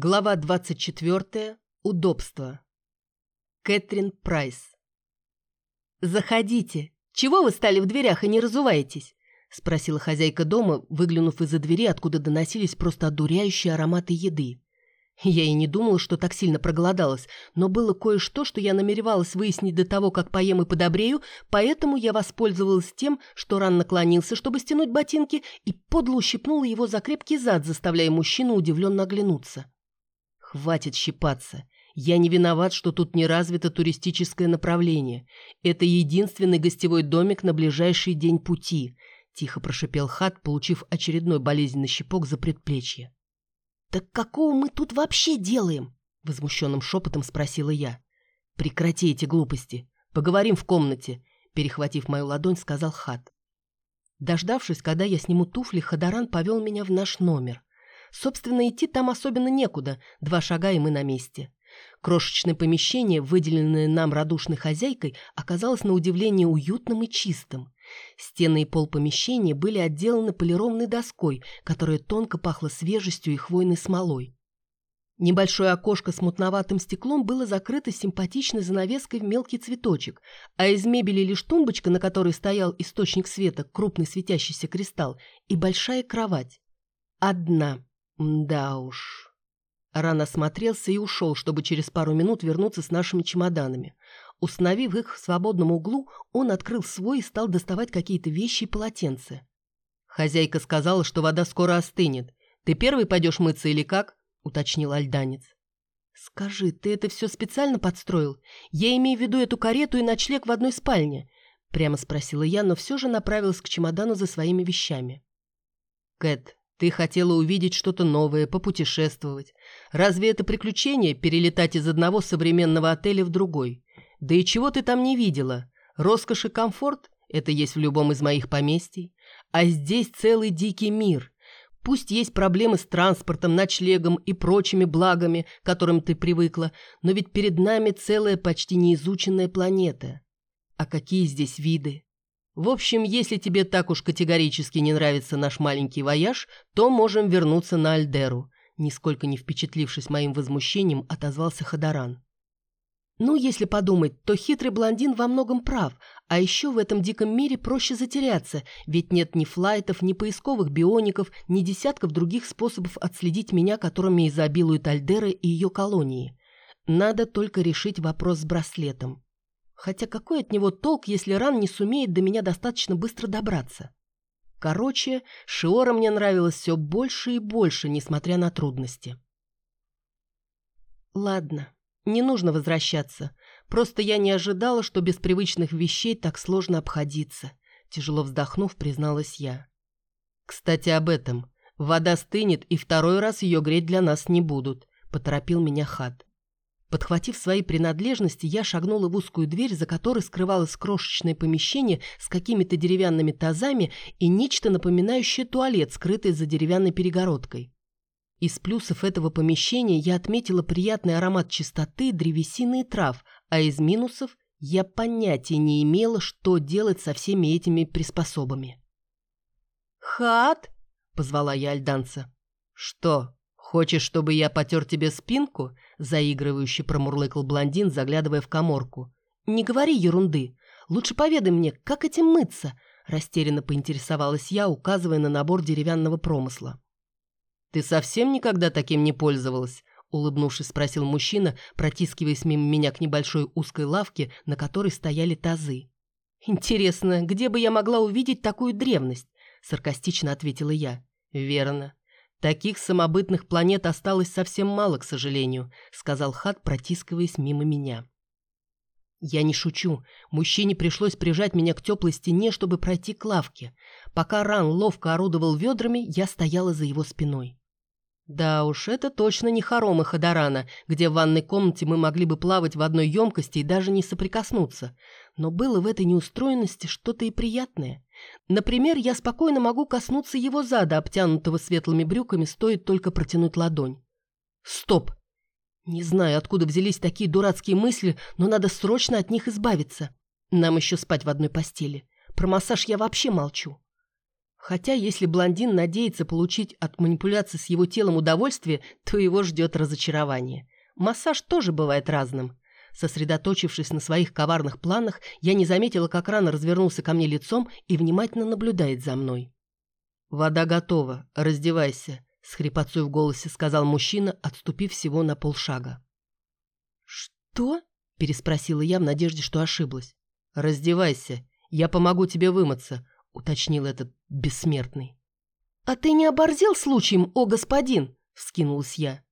Глава 24. Удобство. Кэтрин Прайс. «Заходите. Чего вы стали в дверях и не разуваетесь?» — спросила хозяйка дома, выглянув из-за двери, откуда доносились просто одуряющие ароматы еды. Я и не думала, что так сильно проголодалась, но было кое-что, что я намеревалась выяснить до того, как поем и подобрею, поэтому я воспользовалась тем, что Ран наклонился, чтобы стянуть ботинки, и подло ущипнула его за крепкий зад, заставляя мужчину удивленно оглянуться. Хватит щипаться. Я не виноват, что тут не развито туристическое направление. Это единственный гостевой домик на ближайший день пути, тихо прошипел Хат, получив очередной болезненный щипок за предплечье. Так какого мы тут вообще делаем? возмущенным шепотом спросила я. Прекрати эти глупости. Поговорим в комнате, перехватив мою ладонь, сказал Хат. Дождавшись, когда я сниму туфли, Хадаран повел меня в наш номер. Собственно, идти там особенно некуда, два шага и мы на месте. Крошечное помещение, выделенное нам радушной хозяйкой, оказалось на удивление уютным и чистым. Стены и пол помещения были отделаны полированной доской, которая тонко пахла свежестью и хвойной смолой. Небольшое окошко с мутноватым стеклом было закрыто симпатичной занавеской в мелкий цветочек, а из мебели лишь тумбочка, на которой стоял источник света, крупный светящийся кристалл, и большая кровать. Одна. Да уж. Ран осмотрелся и ушел, чтобы через пару минут вернуться с нашими чемоданами. Установив их в свободном углу, он открыл свой и стал доставать какие-то вещи и полотенца. «Хозяйка сказала, что вода скоро остынет. Ты первый пойдешь мыться или как?» — уточнил альданец. «Скажи, ты это все специально подстроил? Я имею в виду эту карету и ночлег в одной спальне?» — прямо спросила я, но все же направилась к чемодану за своими вещами. «Кэт, ты хотела увидеть что-то новое, попутешествовать. Разве это приключение – перелетать из одного современного отеля в другой? Да и чего ты там не видела? Роскошь и комфорт – это есть в любом из моих поместий. А здесь целый дикий мир. Пусть есть проблемы с транспортом, ночлегом и прочими благами, к которым ты привыкла, но ведь перед нами целая почти неизученная планета. А какие здесь виды? В общем, если тебе так уж категорически не нравится наш маленький вояж, то можем вернуться на Альдеру», нисколько не впечатлившись моим возмущением, отозвался Хадаран. «Ну, если подумать, то хитрый блондин во многом прав, а еще в этом диком мире проще затеряться, ведь нет ни флайтов, ни поисковых биоников, ни десятков других способов отследить меня, которыми изобилуют Альдера и ее колонии. Надо только решить вопрос с браслетом. Хотя какой от него толк, если Ран не сумеет до меня достаточно быстро добраться? Короче, Шиора мне нравилось все больше и больше, несмотря на трудности. Ладно, не нужно возвращаться. Просто я не ожидала, что без привычных вещей так сложно обходиться. Тяжело вздохнув, призналась я. Кстати, об этом. Вода стынет, и второй раз ее греть для нас не будут, поторопил меня Хат. Подхватив свои принадлежности, я шагнула в узкую дверь, за которой скрывалось крошечное помещение с какими-то деревянными тазами и нечто напоминающее туалет, скрытый за деревянной перегородкой. Из плюсов этого помещения я отметила приятный аромат чистоты, древесины и трав, а из минусов я понятия не имела, что делать со всеми этими приспособами. «Хат!» — позвала я Альданца. «Что, хочешь, чтобы я потер тебе спинку?» заигрывающе промурлыкал блондин, заглядывая в коморку. «Не говори ерунды. Лучше поведай мне, как этим мыться?» Растерянно поинтересовалась я, указывая на набор деревянного промысла. «Ты совсем никогда таким не пользовалась?» Улыбнувшись, спросил мужчина, протискиваясь мимо меня к небольшой узкой лавке, на которой стояли тазы. «Интересно, где бы я могла увидеть такую древность?» Саркастично ответила я. «Верно. «Таких самобытных планет осталось совсем мало, к сожалению», — сказал Хат, протискиваясь мимо меня. Я не шучу. Мужчине пришлось прижать меня к теплой стене, чтобы пройти к лавке. Пока Ран ловко орудовал ведрами, я стояла за его спиной. Да уж, это точно не хоромы Хадарана, где в ванной комнате мы могли бы плавать в одной емкости и даже не соприкоснуться. Но было в этой неустроенности что-то и приятное. Например, я спокойно могу коснуться его зада, обтянутого светлыми брюками, стоит только протянуть ладонь. Стоп! Не знаю, откуда взялись такие дурацкие мысли, но надо срочно от них избавиться. Нам еще спать в одной постели. Про массаж я вообще молчу. Хотя, если блондин надеется получить от манипуляции с его телом удовольствие, то его ждет разочарование. Массаж тоже бывает разным. Сосредоточившись на своих коварных планах, я не заметила, как рано развернулся ко мне лицом и внимательно наблюдает за мной. «Вода готова, раздевайся», — с хрипотцой в голосе сказал мужчина, отступив всего на полшага. «Что?» — переспросила я в надежде, что ошиблась. «Раздевайся, я помогу тебе вымыться», — уточнил этот бессмертный. «А ты не оборзел случаем, о господин?» — вскинулась я.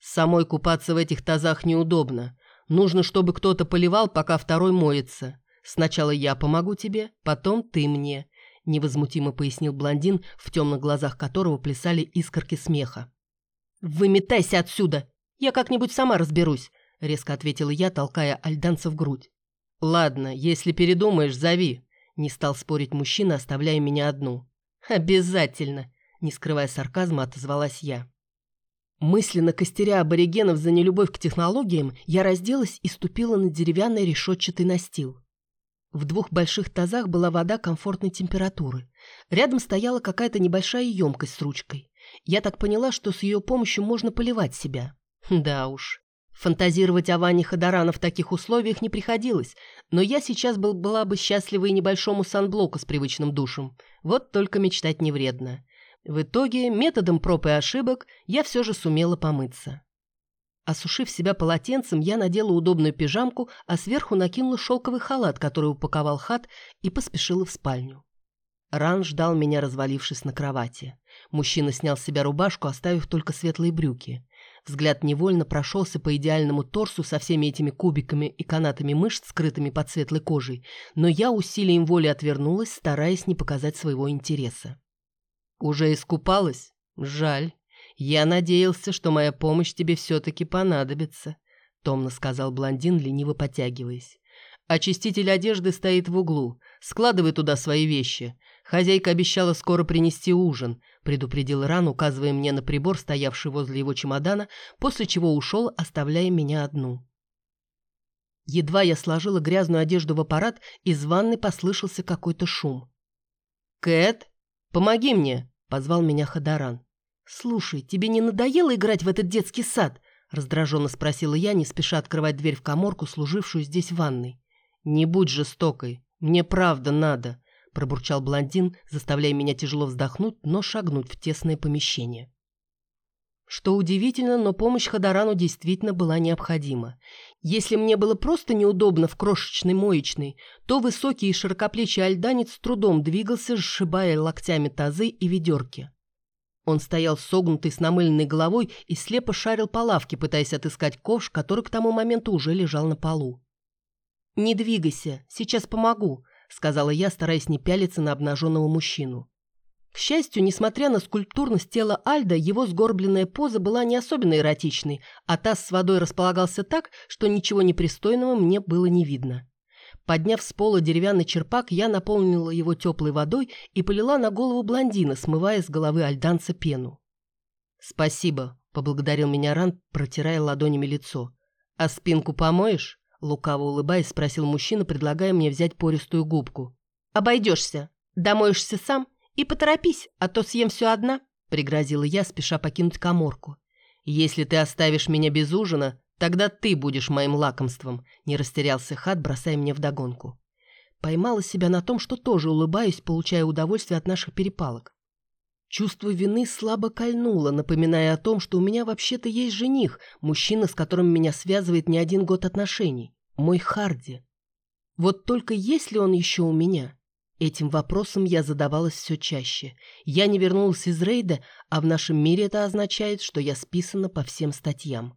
«Самой купаться в этих тазах неудобно. Нужно, чтобы кто-то поливал, пока второй моется. Сначала я помогу тебе, потом ты мне», — невозмутимо пояснил блондин, в темных глазах которого плясали искорки смеха. «Выметайся отсюда! Я как-нибудь сама разберусь», — резко ответила я, толкая альданца в грудь. «Ладно, если передумаешь, зови», — не стал спорить мужчина, оставляя меня одну. «Обязательно!» — не скрывая сарказма, отозвалась я. Мысленно костеря аборигенов за нелюбовь к технологиям, я разделась и ступила на деревянный решетчатый настил. В двух больших тазах была вода комфортной температуры. Рядом стояла какая-то небольшая емкость с ручкой. Я так поняла, что с ее помощью можно поливать себя. Да уж. Фантазировать о Ване Ходорана в таких условиях не приходилось, но я сейчас был, была бы счастлива и небольшому санблоку с привычным душем. Вот только мечтать не вредно. В итоге, методом проб и ошибок, я все же сумела помыться. Осушив себя полотенцем, я надела удобную пижамку, а сверху накинула шелковый халат, который упаковал хат, и поспешила в спальню. Ран ждал меня, развалившись на кровати. Мужчина снял с себя рубашку, оставив только светлые брюки. Взгляд невольно прошелся по идеальному торсу со всеми этими кубиками и канатами мышц, скрытыми под светлой кожей, но я усилием воли отвернулась, стараясь не показать своего интереса. «Уже искупалась? Жаль. Я надеялся, что моя помощь тебе все-таки понадобится», — томно сказал блондин, лениво потягиваясь. «Очиститель одежды стоит в углу. Складывай туда свои вещи. Хозяйка обещала скоро принести ужин предупредил Ран, указывая мне на прибор, стоявший возле его чемодана, после чего ушел, оставляя меня одну. Едва я сложила грязную одежду в аппарат, из ванны послышался какой-то шум. «Кэт, помоги мне!» — позвал меня Хадаран. «Слушай, тебе не надоело играть в этот детский сад?» — раздраженно спросила я, не спеша открывать дверь в коморку, служившую здесь ванной. «Не будь жестокой, мне правда надо», – пробурчал блондин, заставляя меня тяжело вздохнуть, но шагнуть в тесное помещение. Что удивительно, но помощь Ходорану действительно была необходима. Если мне было просто неудобно в крошечной моечной, то высокий и широкоплечий альданец с трудом двигался, сшибая локтями тазы и ведерки. Он стоял согнутый с намыленной головой и слепо шарил по лавке, пытаясь отыскать ковш, который к тому моменту уже лежал на полу. «Не двигайся, сейчас помогу», сказала я, стараясь не пялиться на обнаженного мужчину. К счастью, несмотря на скульптурность тела Альда, его сгорбленная поза была не особенно эротичной, а таз с водой располагался так, что ничего непристойного мне было не видно. Подняв с пола деревянный черпак, я наполнила его теплой водой и полила на голову блондина, смывая с головы альданца пену. «Спасибо», — поблагодарил меня Ранд, протирая ладонями лицо. «А спинку помоешь?» Лукаво улыбаясь, спросил мужчина, предлагая мне взять пористую губку. «Обойдешься. Домоешься сам и поторопись, а то съем все одна», пригрозила я, спеша покинуть коморку. «Если ты оставишь меня без ужина, тогда ты будешь моим лакомством», не растерялся Хат, бросая мне вдогонку. Поймала себя на том, что тоже улыбаюсь, получая удовольствие от наших перепалок. Чувство вины слабо кольнуло, напоминая о том, что у меня вообще-то есть жених, мужчина, с которым меня связывает не один год отношений, мой Харди. Вот только есть ли он еще у меня? Этим вопросом я задавалась все чаще. Я не вернулась из рейда, а в нашем мире это означает, что я списана по всем статьям.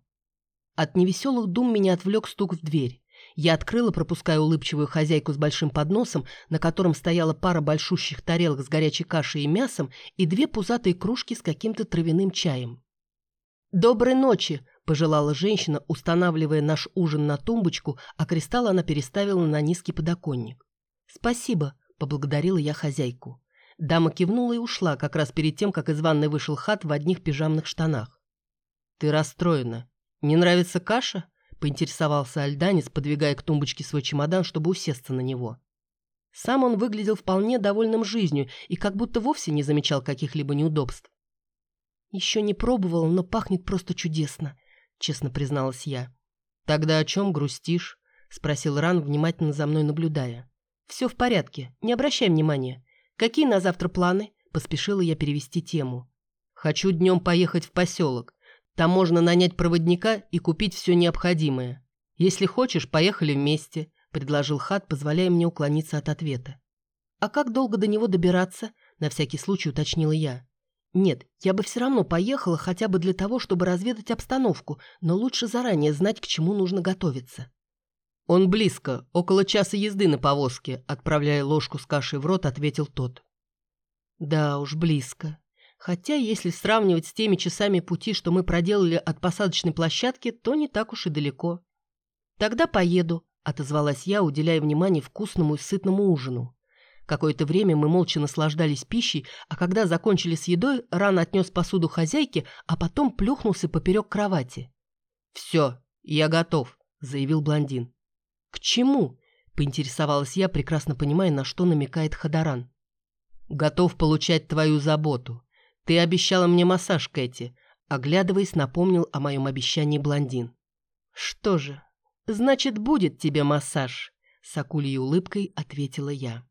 От невеселых дум меня отвлек стук в дверь. Я открыла, пропуская улыбчивую хозяйку с большим подносом, на котором стояла пара большущих тарелок с горячей кашей и мясом и две пузатые кружки с каким-то травяным чаем. «Доброй ночи!» – пожелала женщина, устанавливая наш ужин на тумбочку, а кристалл она переставила на низкий подоконник. «Спасибо!» – поблагодарила я хозяйку. Дама кивнула и ушла, как раз перед тем, как из ванной вышел хат в одних пижамных штанах. «Ты расстроена. Не нравится каша?» Поинтересовался Альданец, подвигая к тумбочке свой чемодан, чтобы усесться на него. Сам он выглядел вполне довольным жизнью и как будто вовсе не замечал каких-либо неудобств. «Еще не пробовала, но пахнет просто чудесно», — честно призналась я. «Тогда о чем грустишь?» — спросил Ран, внимательно за мной наблюдая. «Все в порядке, не обращай внимания. Какие на завтра планы?» — поспешила я перевести тему. «Хочу днем поехать в поселок. Там можно нанять проводника и купить все необходимое. Если хочешь, поехали вместе», — предложил Хат, позволяя мне уклониться от ответа. «А как долго до него добираться?» — на всякий случай уточнила я. «Нет, я бы все равно поехала хотя бы для того, чтобы разведать обстановку, но лучше заранее знать, к чему нужно готовиться». «Он близко, около часа езды на повозке», — отправляя ложку с кашей в рот, ответил тот. «Да уж, близко. Хотя, если сравнивать с теми часами пути, что мы проделали от посадочной площадки, то не так уж и далеко. Тогда поеду, отозвалась я, уделяя внимание вкусному и сытному ужину. Какое-то время мы молча наслаждались пищей, а когда закончили с едой, Ран отнес посуду хозяйке, а потом плюхнулся поперек кровати. «Все, я готов», — заявил блондин. «К чему?» — поинтересовалась я, прекрасно понимая, на что намекает Хадаран. «Готов получать твою заботу. «Ты обещала мне массаж, Кэти», — оглядываясь, напомнил о моем обещании блондин. «Что же, значит, будет тебе массаж», — с акульей улыбкой ответила я.